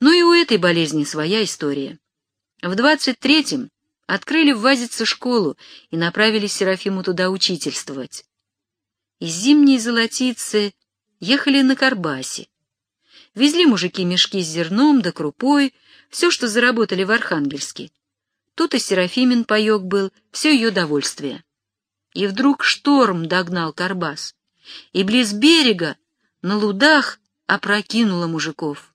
Но и у этой болезни своя история. В двадцать третьем открыли в Вазице школу и направили Серафиму туда учительствовать. Из зимней золотицы ехали на Карбасе. Везли мужики мешки с зерном да крупой, все, что заработали в Архангельске. Тут и Серафимин паек был, все ее довольствие. И вдруг шторм догнал Карбас, и близ берега, на лудах, опрокинуло мужиков.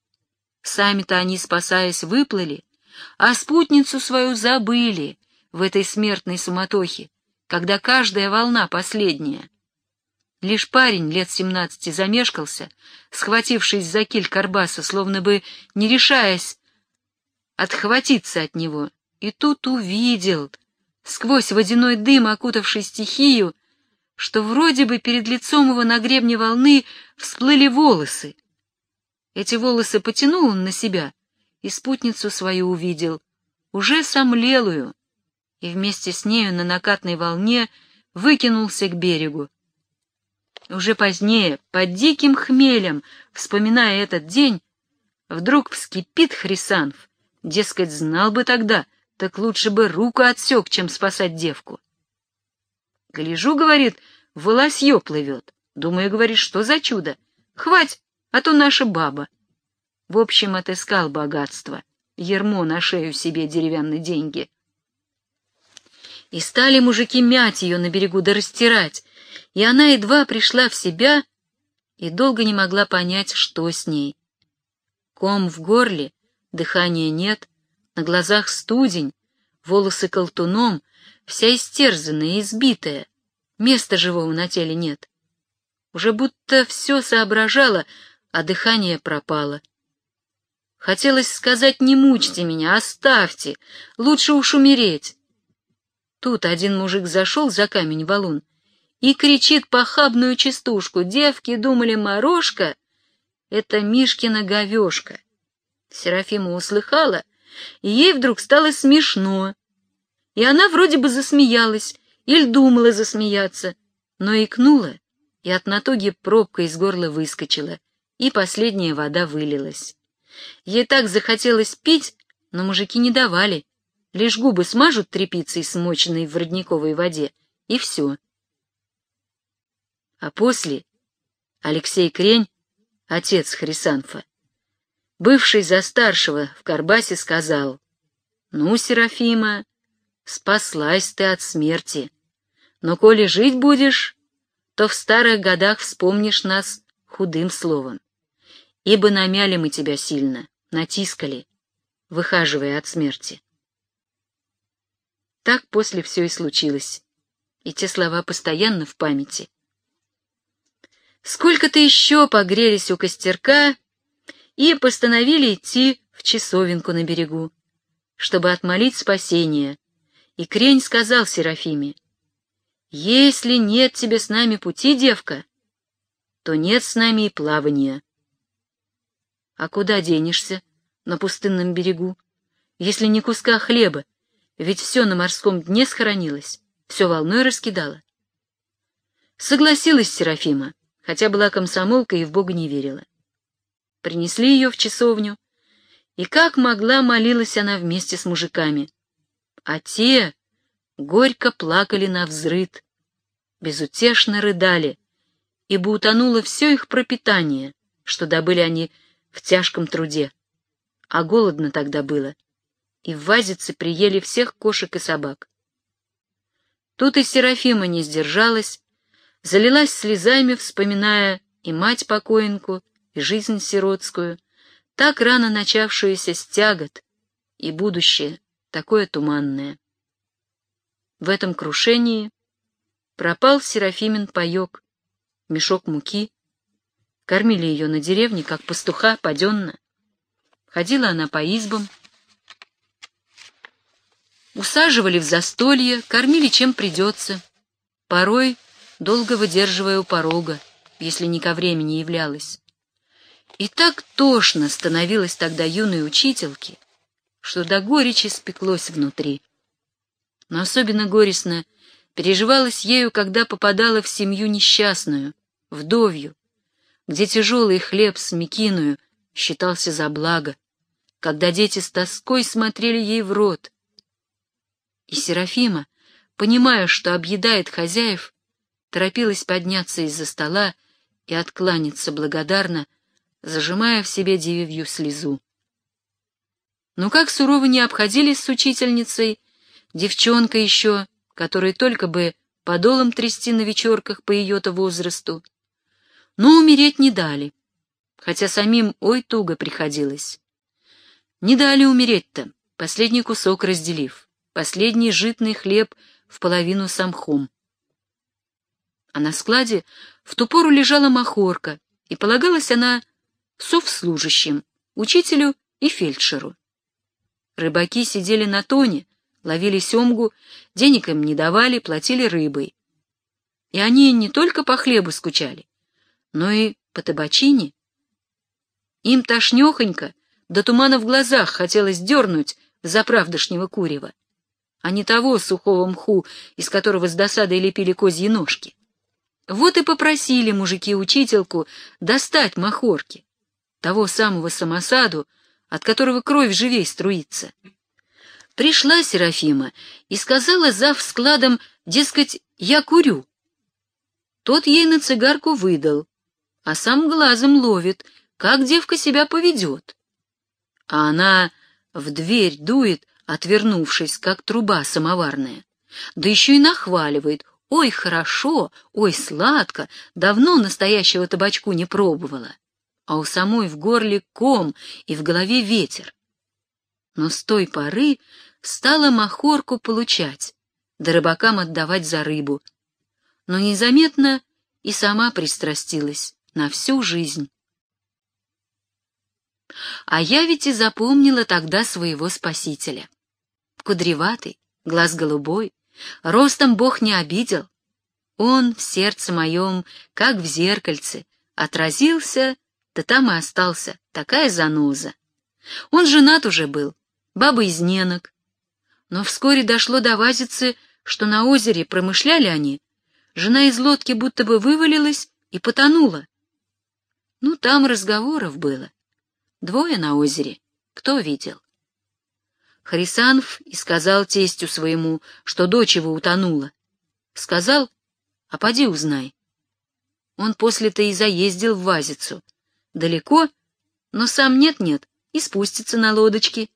Сами-то они, спасаясь, выплыли, а спутницу свою забыли в этой смертной суматохе, когда каждая волна последняя. Лишь парень лет семнадцати замешкался, схватившись за киль Карбаса, словно бы не решаясь отхватиться от него, и тут увидел, сквозь водяной дым, окутавший стихию, что вроде бы перед лицом его на гребне волны всплыли волосы. Эти волосы потянул он на себя, и спутницу свою увидел, уже сомлелую, и вместе с нею на накатной волне выкинулся к берегу. Уже позднее, под диким хмелем, вспоминая этот день, вдруг вскипит Хрисанф, дескать, знал бы тогда, так лучше бы руку отсек, чем спасать девку. Гляжу, говорит, волосье плывет. Думаю, говорит, что за чудо? Хвать, а то наша баба. В общем, отыскал богатство. Ермо на шею себе деревянные деньги. И стали мужики мять ее на берегу да растирать, и она едва пришла в себя и долго не могла понять, что с ней. Ком в горле, дыхания нет, на глазах студень, волосы колтуном, вся истерзанная, избитая, места живого на теле нет. Уже будто все соображала, а дыхание пропало. Хотелось сказать, не мучьте меня, оставьте, лучше уж умереть. Тут один мужик зашел за камень валун и кричит похабную частушку. Девки думали, морожка — это Мишкина говешка. Серафима услыхала, и ей вдруг стало смешно. И она вроде бы засмеялась, или думала засмеяться, но икнула, и от натуги пробка из горла выскочила, и последняя вода вылилась. Ей так захотелось пить, но мужики не давали, лишь губы смажут тряпицей, смоченной в родниковой воде, и все. А после Алексей Крень, отец Хрисанфа, бывший за старшего в Карбасе, сказал, «Ну, Серафима, спаслась ты от смерти, но коли жить будешь, то в старых годах вспомнишь нас худым словом, ибо намяли мы тебя сильно, натискали, выхаживая от смерти». Так после все и случилось, и те слова постоянно в памяти. Сколько-то еще погрелись у костерка и постановили идти в часовенку на берегу, чтобы отмолить спасение. И Крень сказал Серафиме, «Если нет тебе с нами пути, девка, то нет с нами и плавания». «А куда денешься на пустынном берегу, если не куска хлеба, ведь все на морском дне схоронилось, все волной раскидало?» Согласилась Серафима хотя была комсомолкой и в Бога не верила. Принесли ее в часовню, и как могла молилась она вместе с мужиками. А те горько плакали на взрыд, безутешно рыдали, ибо утонуло все их пропитание, что добыли они в тяжком труде. А голодно тогда было, и в вазице приели всех кошек и собак. Тут и Серафима не сдержалась, залилась слезами, вспоминая и мать-покоинку, и жизнь сиротскую, так рано начавшуюся с тягот, и будущее такое туманное. В этом крушении пропал Серафимин паек, мешок муки, кормили ее на деревне, как пастуха, паденно. Ходила она по избам, усаживали в застолье, кормили чем придется, порой долго выдерживая у порога, если не ко времени являлась. И так тошно становилось тогда юной учительке, что до горечи спеклось внутри. Но особенно горестно переживалось ею, когда попадала в семью несчастную, вдовью, где тяжелый хлеб с мекиную считался за благо, когда дети с тоской смотрели ей в рот. И Серафима, понимая, что объедает хозяев, торопилась подняться из-за стола и откланяться благодарно, зажимая в себе девивью слезу. Но как сурово не обходились с учительницей, девчонка еще, которой только бы подолом трясти на вечерках по ее-то возрасту. Но умереть не дали, хотя самим ой туго приходилось. Не дали умереть-то, последний кусок разделив, последний житный хлеб в половину самхом. А на складе в ту пору лежала махорка, и полагалась она совслужащим, учителю и фельдшеру. Рыбаки сидели на тоне, ловили семгу, денег им не давали, платили рыбой. И они не только по хлебу скучали, но и по табачине. Им тошнехонько, до тумана в глазах хотелось дернуть в заправдошнего курева, а не того сухого мху, из которого с досадой лепили козьи ножки. Вот и попросили мужики учительку достать махорки, того самого самосаду, от которого кровь живей струится. Пришла Серафима и сказала зав складом, дескать, я курю. Тот ей на цигарку выдал, а сам глазом ловит, как девка себя поведет. А она в дверь дует, отвернувшись, как труба самоварная. Да еще и нахваливает. Ой, хорошо, ой, сладко, давно настоящего табачку не пробовала а у самой в горле ком и в голове ветер. Но с той поры стала махорку получать, да рыбакам отдавать за рыбу. Но незаметно и сама пристрастилась на всю жизнь. А я ведь и запомнила тогда своего спасителя. Кудреватый, глаз голубой, ростом Бог не обидел. Он в сердце моем, как в зеркальце, отразился да там и остался, такая заноза. Он женат уже был, баба из ненок. Но вскоре дошло до Вазицы, что на озере промышляли они. Жена из лодки будто бы вывалилась и потонула. Ну, там разговоров было. Двое на озере. Кто видел? Хрисанов и сказал тестю своему, что дочь его утонула. Сказал, а поди узнай. Он после-то и заездил в Вазицу, далеко, но сам нет-нет и спустится на лодочке.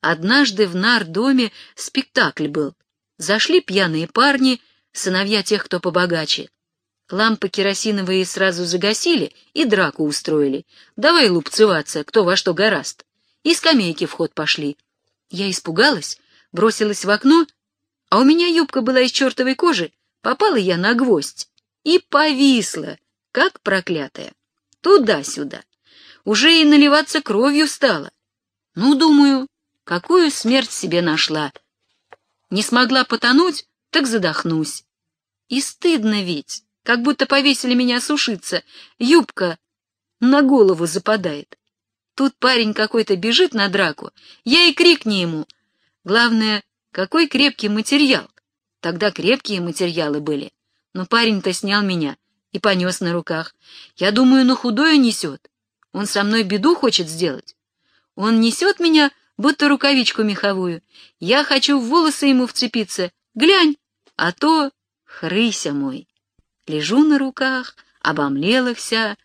Однажды в нар-доме спектакль был. Зашли пьяные парни, сыновья тех, кто побогаче. Лампы керосиновые сразу загасили и драку устроили. Давай лупцеваться, кто во что гораст. И скамейки в ход пошли. Я испугалась, бросилась в окно, а у меня юбка была из чертовой кожи, попала я на гвоздь и повисла, как проклятая туда-сюда. Уже и наливаться кровью стала. Ну, думаю, какую смерть себе нашла. Не смогла потонуть, так задохнусь. И стыдно ведь, как будто повесили меня сушиться. Юбка на голову западает. Тут парень какой-то бежит на драку, я и крикни ему. Главное, какой крепкий материал. Тогда крепкие материалы были. Но парень-то снял меня, и понес на руках. Я думаю, на худое несет. Он со мной беду хочет сделать. Он несет меня, будто рукавичку меховую. Я хочу в волосы ему вцепиться. Глянь, а то хрыся мой. Лежу на руках, обомлела вся,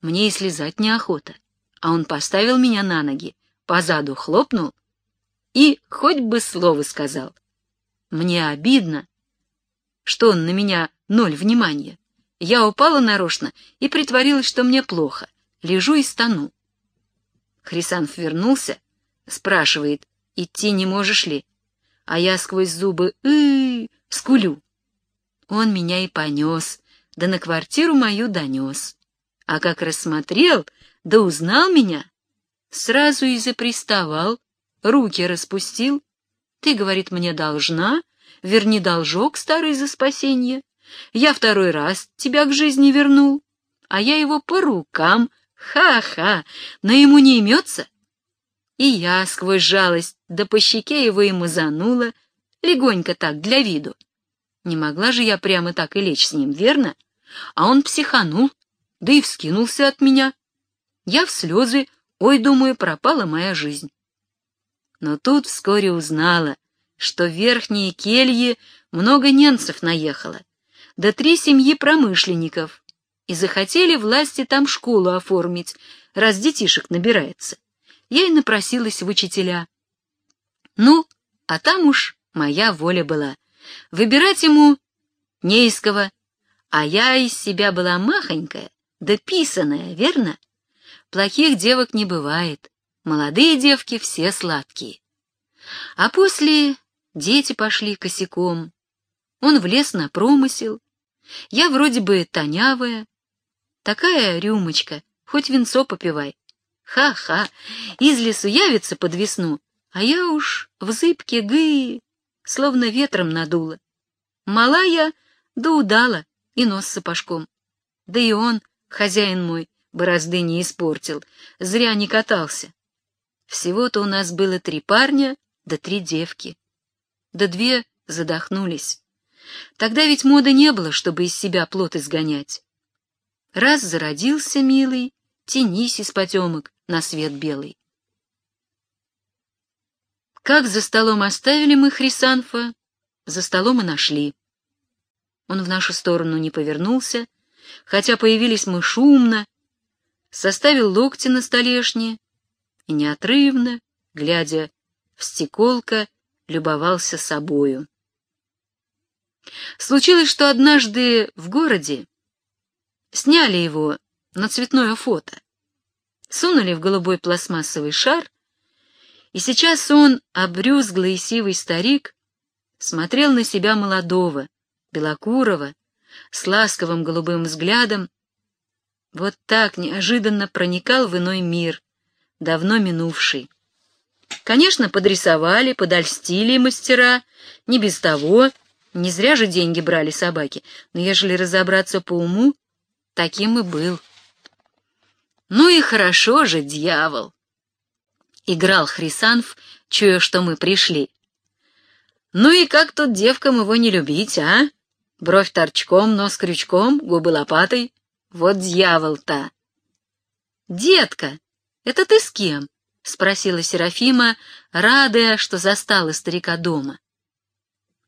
мне и слезать неохота. А он поставил меня на ноги, позаду хлопнул и хоть бы слово сказал. Мне обидно, что он на меня ноль внимания. Я упала нарочно и притворилась, что мне плохо. Лежу и стану. Хрисанф вернулся, спрашивает, идти не можешь ли? А я сквозь зубы «ы» скулю. Он меня и понес, да на квартиру мою донес. А как рассмотрел, да узнал меня, сразу и заприставал, руки распустил. Ты, говорит, мне должна, верни должок старый за спасение. Я второй раз тебя к жизни вернул, а я его по рукам. Ха-ха, но ему не имется. И я сквозь жалость, да по щеке его и мазанула, легонько так, для виду. Не могла же я прямо так и лечь с ним, верно? А он психанул, да и вскинулся от меня. Я в слезы Ой, думаю, пропала моя жизнь. Но тут вскоре узнала, что в верхние кельи много немцев наехало, да три семьи промышленников, и захотели власти там школу оформить, раз детишек набирается. Я и напросилась в учителя. Ну, а там уж моя воля была. Выбирать ему не из кого, а я из себя была махонькая, да писаная, верно? Плохих девок не бывает, молодые девки все сладкие. А после дети пошли косяком. Он влез на промысел. Я вроде бы тонявая. Такая рюмочка, хоть винцо попивай. Ха-ха, из лесу явится под весну, а я уж в зыбке гы, словно ветром надула. Малая да удала и нос сапожком. Да и он, хозяин мой, борозды не испортил, зря не катался. Всего-то у нас было три парня да три девки. Да две задохнулись. Тогда ведь моды не было, чтобы из себя плод изгонять. Раз зародился, милый, тянись из потемок на свет белый. Как за столом оставили мы Хрисанфа, за столом и нашли. Он в нашу сторону не повернулся, хотя появились мы шумно, составил локти на столешне и неотрывно, глядя в стеколко, любовался собою. Случилось, что однажды в городе сняли его на цветное фото, сунули в голубой пластмассовый шар, и сейчас он, обрюзглый и сивый старик, смотрел на себя молодого, белокурого, с ласковым голубым взглядом, вот так неожиданно проникал в иной мир, давно минувший. Конечно, подрисовали, подольстили мастера, не без того, не зря же деньги брали собаки, но ежели разобраться по уму, таким и был. Ну и хорошо же, дьявол! Играл Хрисанф, чуя, что мы пришли. Ну и как тут девкам его не любить, а? Бровь торчком, нос крючком, губы лопатой. Вот дьявол-то! «Детка, это ты с кем?» — спросила Серафима, радая, что застала старика дома.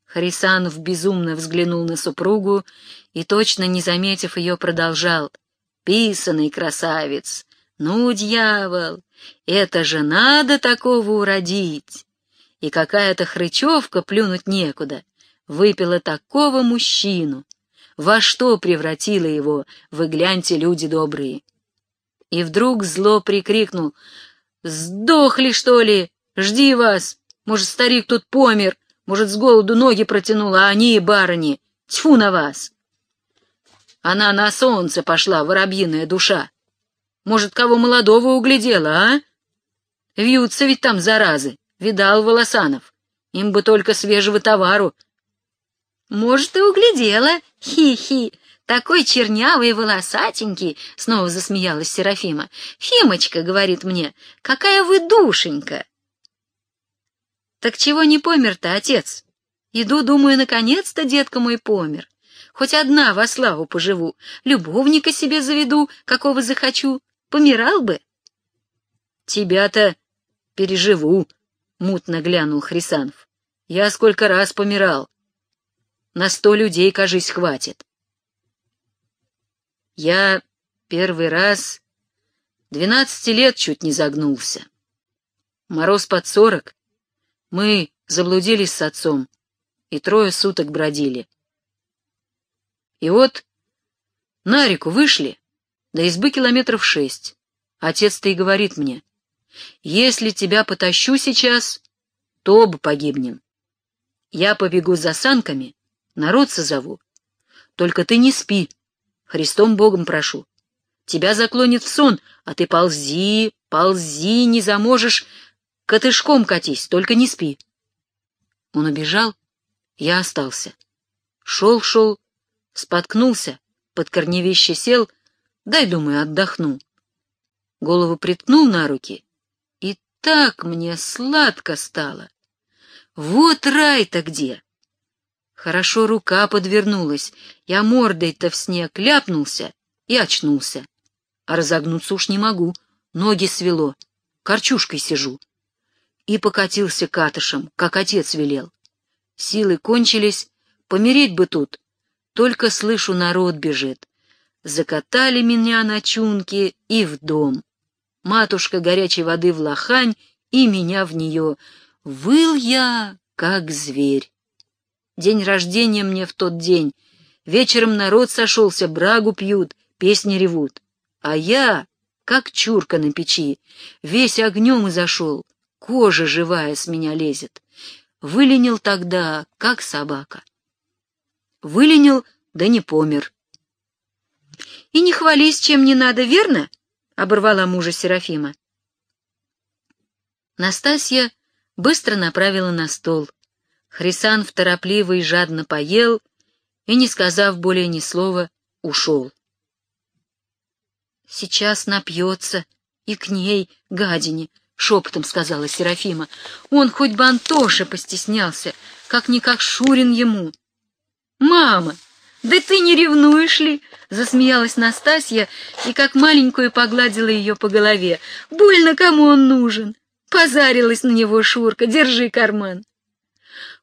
Харисанов безумно взглянул на супругу и, точно не заметив ее, продолжал. «Писанный красавец! Ну, дьявол, это же надо такого уродить! И какая-то хрычевка плюнуть некуда, выпила такого мужчину, во что превратила его, вы гляньте, люди добрые. И вдруг зло прикрикнул, «Сдохли, что ли? Жди вас! Может, старик тут помер, может, с голоду ноги протянул, а они, барыни, тьфу на вас!» Она на солнце пошла, воробьиная душа. Может, кого молодого углядела, а? Вьются ведь там заразы, видал Волосанов. Им бы только свежего товару, «Может, и углядела. Хи-хи. Такой чернявый и волосатенький!» — снова засмеялась Серафима. «Фимочка, — говорит мне, — какая вы душенька!» «Так чего не помер-то, отец? Иду, думаю, наконец-то детка мой помер. Хоть одна во славу поживу, любовника себе заведу, какого захочу. Помирал бы?» «Тебя-то переживу», — мутно глянул Хрисанов. «Я сколько раз помирал. На сто людей, кажись, хватит. Я первый раз двенадцати лет чуть не загнулся. Мороз под сорок. Мы заблудились с отцом и трое суток бродили. И вот на реку вышли, до избы километров шесть. Отец-то и говорит мне, если тебя потащу сейчас, то оба погибнем. Я побегу за санками, народ созову. Только ты не спи, Христом Богом прошу. Тебя заклонит в сон, а ты ползи, ползи, не заможешь, котышком катись, только не спи. Он убежал, я остался. Шел-шел, споткнулся, под корневище сел, дай, думаю, отдохну. Голову приткнул на руки, и так мне сладко стало. Вот рай-то где! Хорошо рука подвернулась, я мордой-то в снег ляпнулся и очнулся. А разогнуться уж не могу, ноги свело, корчушкой сижу. И покатился катышем, как отец велел. Силы кончились, помереть бы тут. Только слышу, народ бежит. Закатали меня на чунки и в дом. Матушка горячей воды в лохань и меня в нее. Выл я, как зверь. День рождения мне в тот день. Вечером народ сошелся, брагу пьют, песни ревут. А я, как чурка на печи, весь огнем и зашел, кожа живая с меня лезет. Выленил тогда, как собака. Выленил, да не помер. — И не хвались, чем не надо, верно? — оборвала мужа Серафима. Настасья быстро направила на стол. Хрисанф торопливо и жадно поел и, не сказав более ни слова, ушел. «Сейчас напьется и к ней, гадине», — шепотом сказала Серафима. «Он хоть бы Антоша постеснялся, как-никак Шурин ему». «Мама, да ты не ревнуешь ли?» — засмеялась Настасья и как маленькую погладила ее по голове. «Больно кому он нужен?» Позарилась на него Шурка. «Держи карман».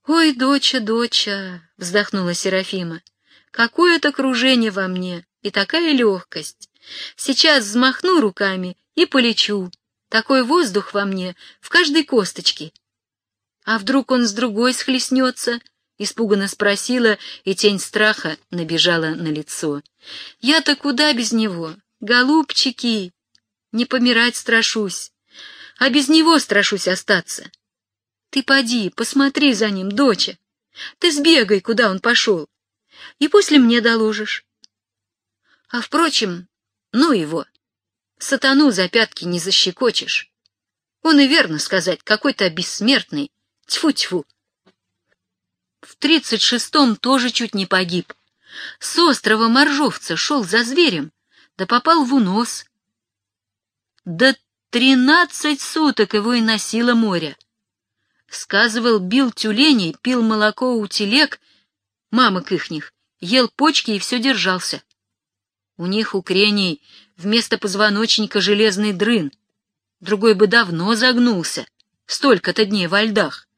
«Ой, доча, доча!» — вздохнула Серафима. «Какое-то кружение во мне и такая легкость. Сейчас взмахну руками и полечу. Такой воздух во мне, в каждой косточке. А вдруг он с другой схлестнется?» — испуганно спросила, и тень страха набежала на лицо. «Я-то куда без него? Голубчики! Не помирать страшусь, а без него страшусь остаться. Ты поди, посмотри за ним, доча. Ты сбегай, куда он пошел, и после мне доложишь. А, впрочем, ну его, сатану за пятки не защекочешь. Он и верно сказать, какой-то бессмертный, тьфу-тьфу. В тридцать шестом тоже чуть не погиб. С острова Моржовца шел за зверем, да попал в унос. Да тринадцать суток его и носило море. Сказывал, бил тюленей, пил молоко у телег, мамок ихних, ел почки и все держался. У них, у креней, вместо позвоночника железный дрын. Другой бы давно загнулся. Столько-то дней во льдах.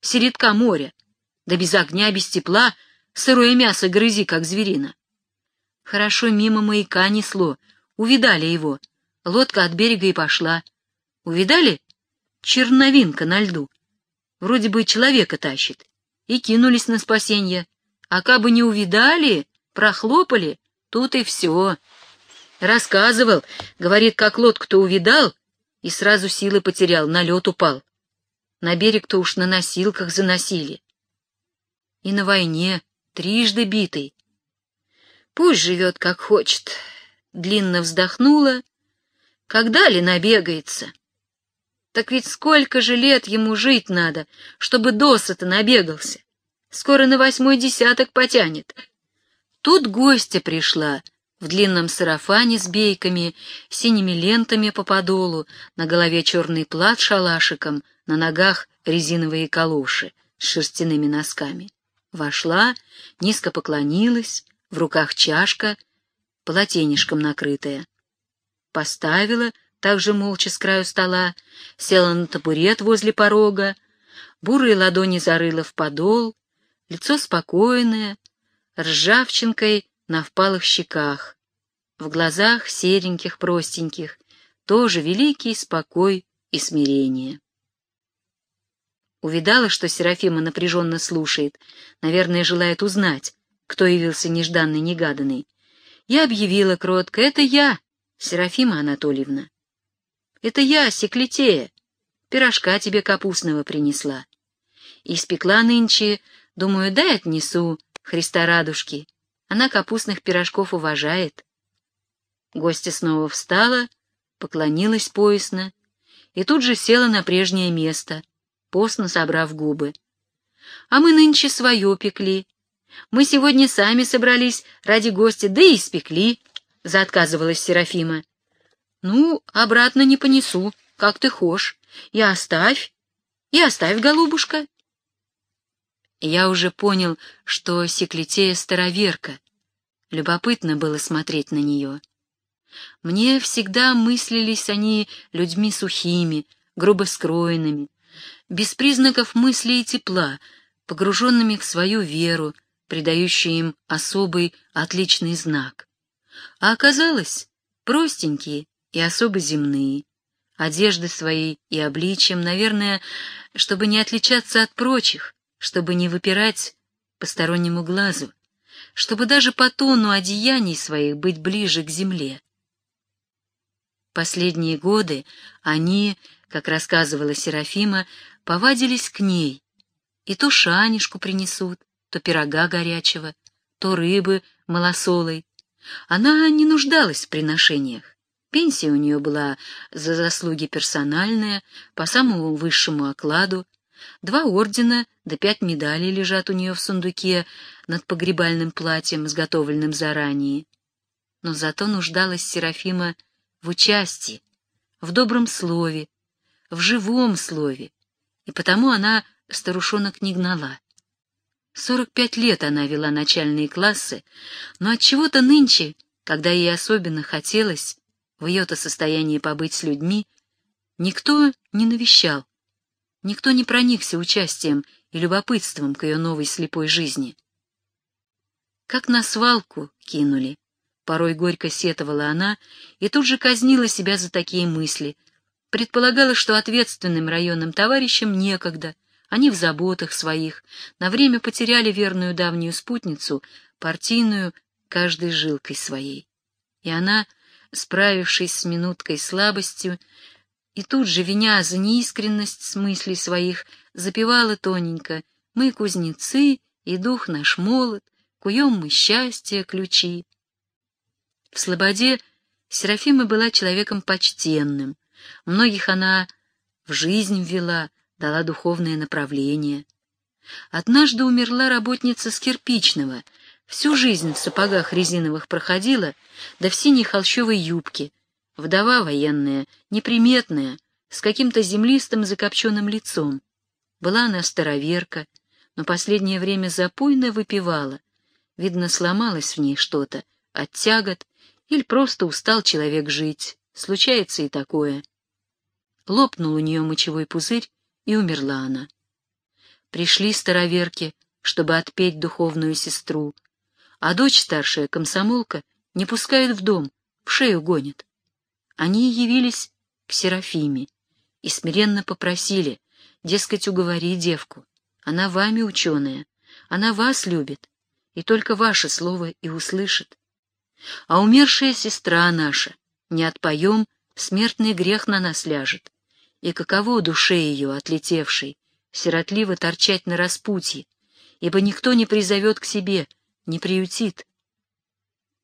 Середка моря. Да без огня, без тепла, сырое мясо грызи, как зверина. Хорошо мимо маяка несло. Увидали его. Лодка от берега и пошла. Увидали? Черновинка на льду вроде бы человека тащит, и кинулись на спасенье. А кабы не увидали, прохлопали, тут и все. Рассказывал, говорит, как лодку-то увидал, и сразу силы потерял, на лед упал. На берег-то уж на носилках заносили. И на войне трижды битый. Пусть живет, как хочет. Длинно вздохнула. Когда ли набегается? Так ведь сколько же лет ему жить надо, чтобы досыта набегался? Скоро на восьмой десяток потянет. Тут гостья пришла в длинном сарафане с бейками, синими лентами по подолу, на голове черный плат шалашиком, на ногах резиновые калоши с шерстяными носками. Вошла, низко поклонилась, в руках чашка, полотенишком накрытая. Поставила — также молча с краю стола, села на табурет возле порога, бурые ладони зарыла в подол, лицо спокойное, ржавчинкой на впалых щеках, в глазах сереньких, простеньких, тоже великий спокой и смирение. Увидала, что Серафима напряженно слушает, наверное, желает узнать, кто явился нежданный-негаданный. Я объявила кротко, это я, Серафима Анатольевна. Это я, Секлетея, пирожка тебе капустного принесла. Испекла нынче, думаю, дай отнесу, Христа радужки. Она капустных пирожков уважает. Гостья снова встала, поклонилась поясно и тут же села на прежнее место, постно собрав губы. А мы нынче свое пекли. Мы сегодня сами собрались ради гостя, да и испекли, — заотказывалась Серафима. Ну, обратно не понесу, как ты хошь. И оставь, и оставь, голубушка. Я уже понял, что Секлетея староверка. Любопытно было смотреть на нее. Мне всегда мыслились они людьми сухими, грубо скроенными, без признаков мысли и тепла, погруженными в свою веру, придающую им особый отличный знак. А оказалось, простенькие и особо земные, одежды своей и обличием, наверное, чтобы не отличаться от прочих, чтобы не выпирать постороннему глазу, чтобы даже по тону одеяний своих быть ближе к земле. Последние годы они, как рассказывала Серафима, повадились к ней, и то шанишку принесут, то пирога горячего, то рыбы малосолой. Она не нуждалась в приношениях. Пенсия у нее была за заслуги персональная, по самому высшему окладу. Два ордена да пять медалей лежат у нее в сундуке над погребальным платьем, изготовленным заранее. Но зато нуждалась Серафима в участии, в добром слове, в живом слове, и потому она старушонок не гнала. Сорок пять лет она вела начальные классы, но от чего то нынче, когда ей особенно хотелось в ее-то состоянии побыть с людьми, никто не навещал, никто не проникся участием и любопытством к ее новой слепой жизни. Как на свалку кинули, Порой горько сетовала она и тут же казнила себя за такие мысли. Предполагала, что ответственным районным товарищам некогда, они в заботах своих, на время потеряли верную давнюю спутницу, партийную, каждой жилкой своей. И она, справившись с минуткой слабостью, и тут же, виня за неискренность с мыслей своих, запевала тоненько «Мы кузнецы, и дух наш молод, куем мы счастье, ключи». В Слободе Серафима была человеком почтенным. Многих она в жизнь ввела, дала духовное направление. Однажды умерла работница с кирпичного, всю жизнь в сапогах резиновых проходила, да в синей холщовой юбке, вдова военная, неприметная, с каким-то землистым закопченным лицом. Была она староверка, но последнее время запойно выпивала. Видно, сломалось в ней что-то от тягот или просто устал человек жить. Случается и такое. Лопнул у нее мочевой пузырь, и умерла она. Пришли староверки, чтобы отпеть духовную сестру, а дочь старшая, комсомолка, не пускают в дом, в шею гонит. Они явились к Серафиме и смиренно попросили, дескать, уговори девку. Она вами ученая, она вас любит, и только ваше слово и услышит. А умершая сестра наша, не отпоем, смертный грех на нас ляжет. И каково душе ее, отлетевшей, сиротливо торчать на распутье, ибо никто не призовет к себе, не приютит.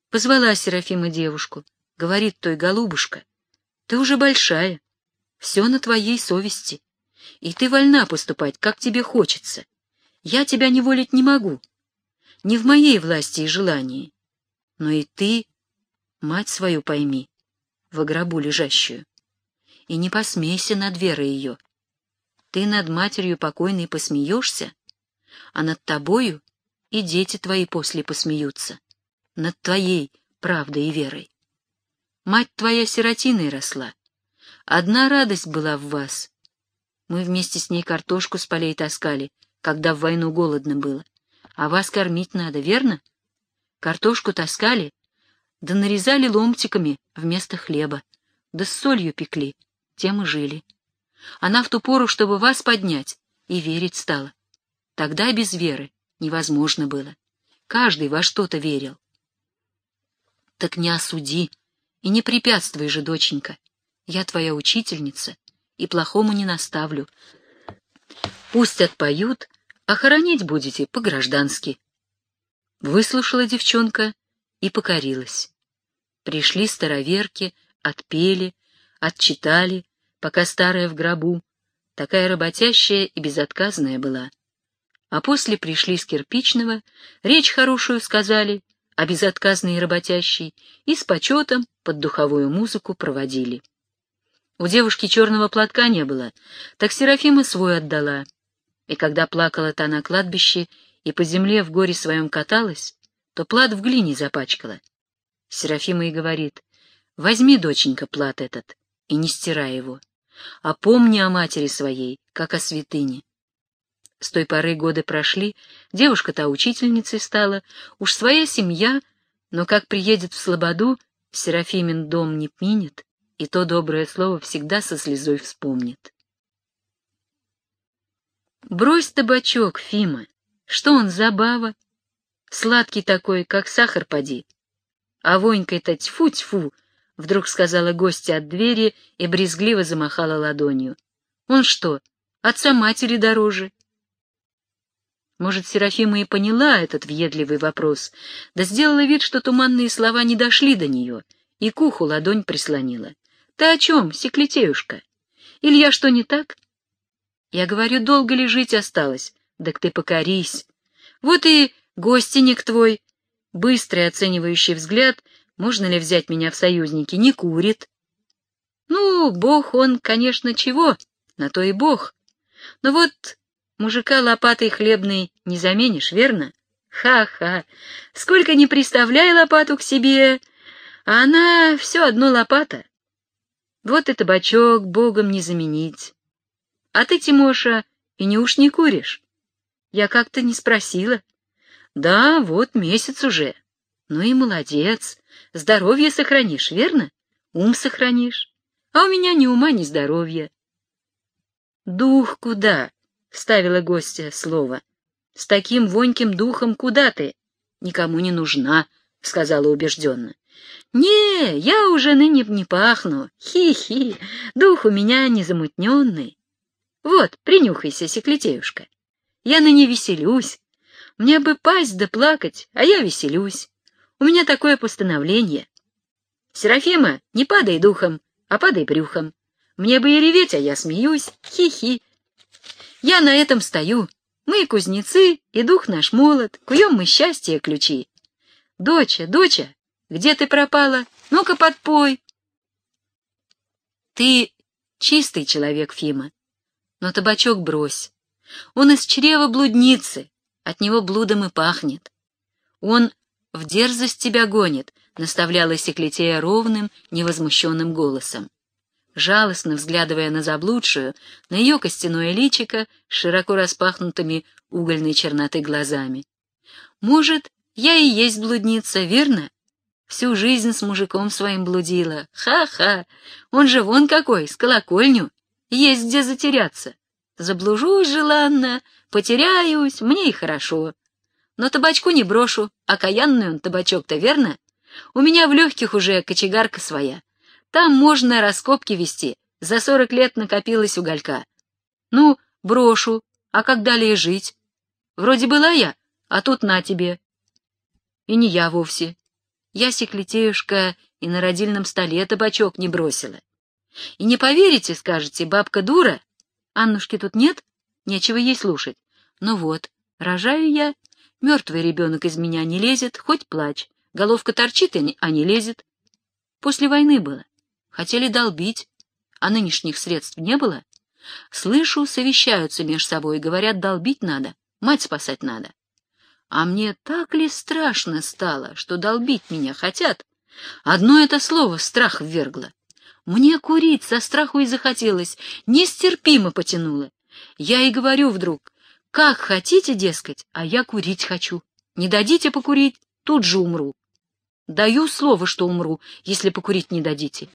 Позвала Серафима девушку, говорит той голубушка, ты уже большая, все на твоей совести, и ты вольна поступать, как тебе хочется. Я тебя не волить не могу, не в моей власти и желании но и ты, мать свою пойми, в гробу лежащую, и не посмейся над верой ее. Ты над матерью покойной посмеешься, а над тобою и дети твои после посмеются, над твоей правдой и верой. Мать твоя сиротиной росла, одна радость была в вас. Мы вместе с ней картошку с полей таскали, когда в войну голодно было, а вас кормить надо, верно? — Картошку таскали, да нарезали ломтиками вместо хлеба, да с солью пекли, тем и жили. Она в ту пору, чтобы вас поднять, и верить стала. Тогда без веры невозможно было. Каждый во что-то верил. Так не осуди и не препятствуй же, доченька. Я твоя учительница и плохому не наставлю. Пусть отпоют, а хоронить будете по-граждански. Выслушала девчонка и покорилась. Пришли староверки, отпели, отчитали, пока старая в гробу, такая работящая и безотказная была. А после пришли с кирпичного, речь хорошую сказали, а безотказный и работящий, и с почетом под духовую музыку проводили. У девушки черного платка не было, так Серафима свой отдала. И когда плакала та на кладбище и по земле в горе своем каталась, то плат в глине запачкала. Серафима и говорит, Возьми, доченька, плат этот и не стирай его. А помни о матери своей, как о святыне. С той поры годы прошли, девушка-то учительницей стала, уж своя семья, но как приедет в Слободу, Серафимин дом не минет, и то доброе слово всегда со слезой вспомнит. Брось табачок, Фима, что он забава? Сладкий такой, как сахар поди. А вонькой-то тьфу-тьфу, вдруг сказала гостья от двери и брезгливо замахала ладонью. Он что, отца матери дороже? Может, Серафима и поняла этот въедливый вопрос, да сделала вид, что туманные слова не дошли до нее, и к уху ладонь прислонила. — Ты о чем, секлетеюшка? Илья что, не так? Я говорю, долго ли жить осталось? Так ты покорись. Вот и гостиник твой. Быстрый оценивающий взгляд, можно ли взять меня в союзники, не курит. Ну, бог он, конечно, чего, на то и бог. Но вот Мужика лопатой хлебной не заменишь, верно? Ха-ха! Сколько не приставляй лопату к себе, а она все одно лопата. Вот и табачок богом не заменить. А ты, Тимоша, и не уж не куришь? Я как-то не спросила. Да, вот месяц уже. Ну и молодец. Здоровье сохранишь, верно? Ум сохранишь. А у меня ни ума, ни здоровья. Дух куда? Вставила гостья слово. — С таким воньким духом куда ты? — Никому не нужна, — сказала убежденно. — Не, я уже ныне не пахну. Хи-хи, дух у меня незамутненный. Вот, принюхайся, секлетеюшка. Я ныне веселюсь. Мне бы пасть да плакать, а я веселюсь. У меня такое постановление. Серафима, не падай духом, а падай брюхом. Мне бы и реветь, а я смеюсь. Хи-хи. Я на этом стою. Мы кузнецы, и дух наш молод, куем мы счастье ключи. Доча, доча, где ты пропала? Ну-ка подпой. Ты чистый человек, Фима, но табачок брось. Он из чрева блудницы, от него блудом и пахнет. Он в дерзость тебя гонит, наставляла Секлетея ровным, невозмущенным голосом жалостно взглядывая на заблудшую, на ее костяное личико с широко распахнутыми угольной черноты глазами. «Может, я и есть блудница, верно? Всю жизнь с мужиком своим блудила. Ха-ха! Он же вон какой, с колокольню. Есть где затеряться. Заблужусь желанно, потеряюсь, мне и хорошо. Но табачку не брошу, а каянный он табачок-то, верно? У меня в легких уже кочегарка своя. Там можно раскопки вести. За сорок лет накопилось уголька. Ну, брошу. А как далее жить? Вроде была я, а тут на тебе. И не я вовсе. Я, секлетеюшка, и на родильном столе табачок не бросила. И не поверите, скажете, бабка дура. Аннушки тут нет, нечего ей слушать. Ну вот, рожаю я, мертвый ребенок из меня не лезет, хоть плачь. Головка торчит, а не лезет. После войны было. Хотели долбить, а нынешних средств не было. Слышу, совещаются между собой, говорят, долбить надо, мать спасать надо. А мне так ли страшно стало, что долбить меня хотят? Одно это слово страх ввергло. Мне курить со страху и захотелось, нестерпимо потянуло. Я и говорю вдруг, как хотите, дескать, а я курить хочу. Не дадите покурить, тут же умру. Даю слово, что умру, если покурить не дадите.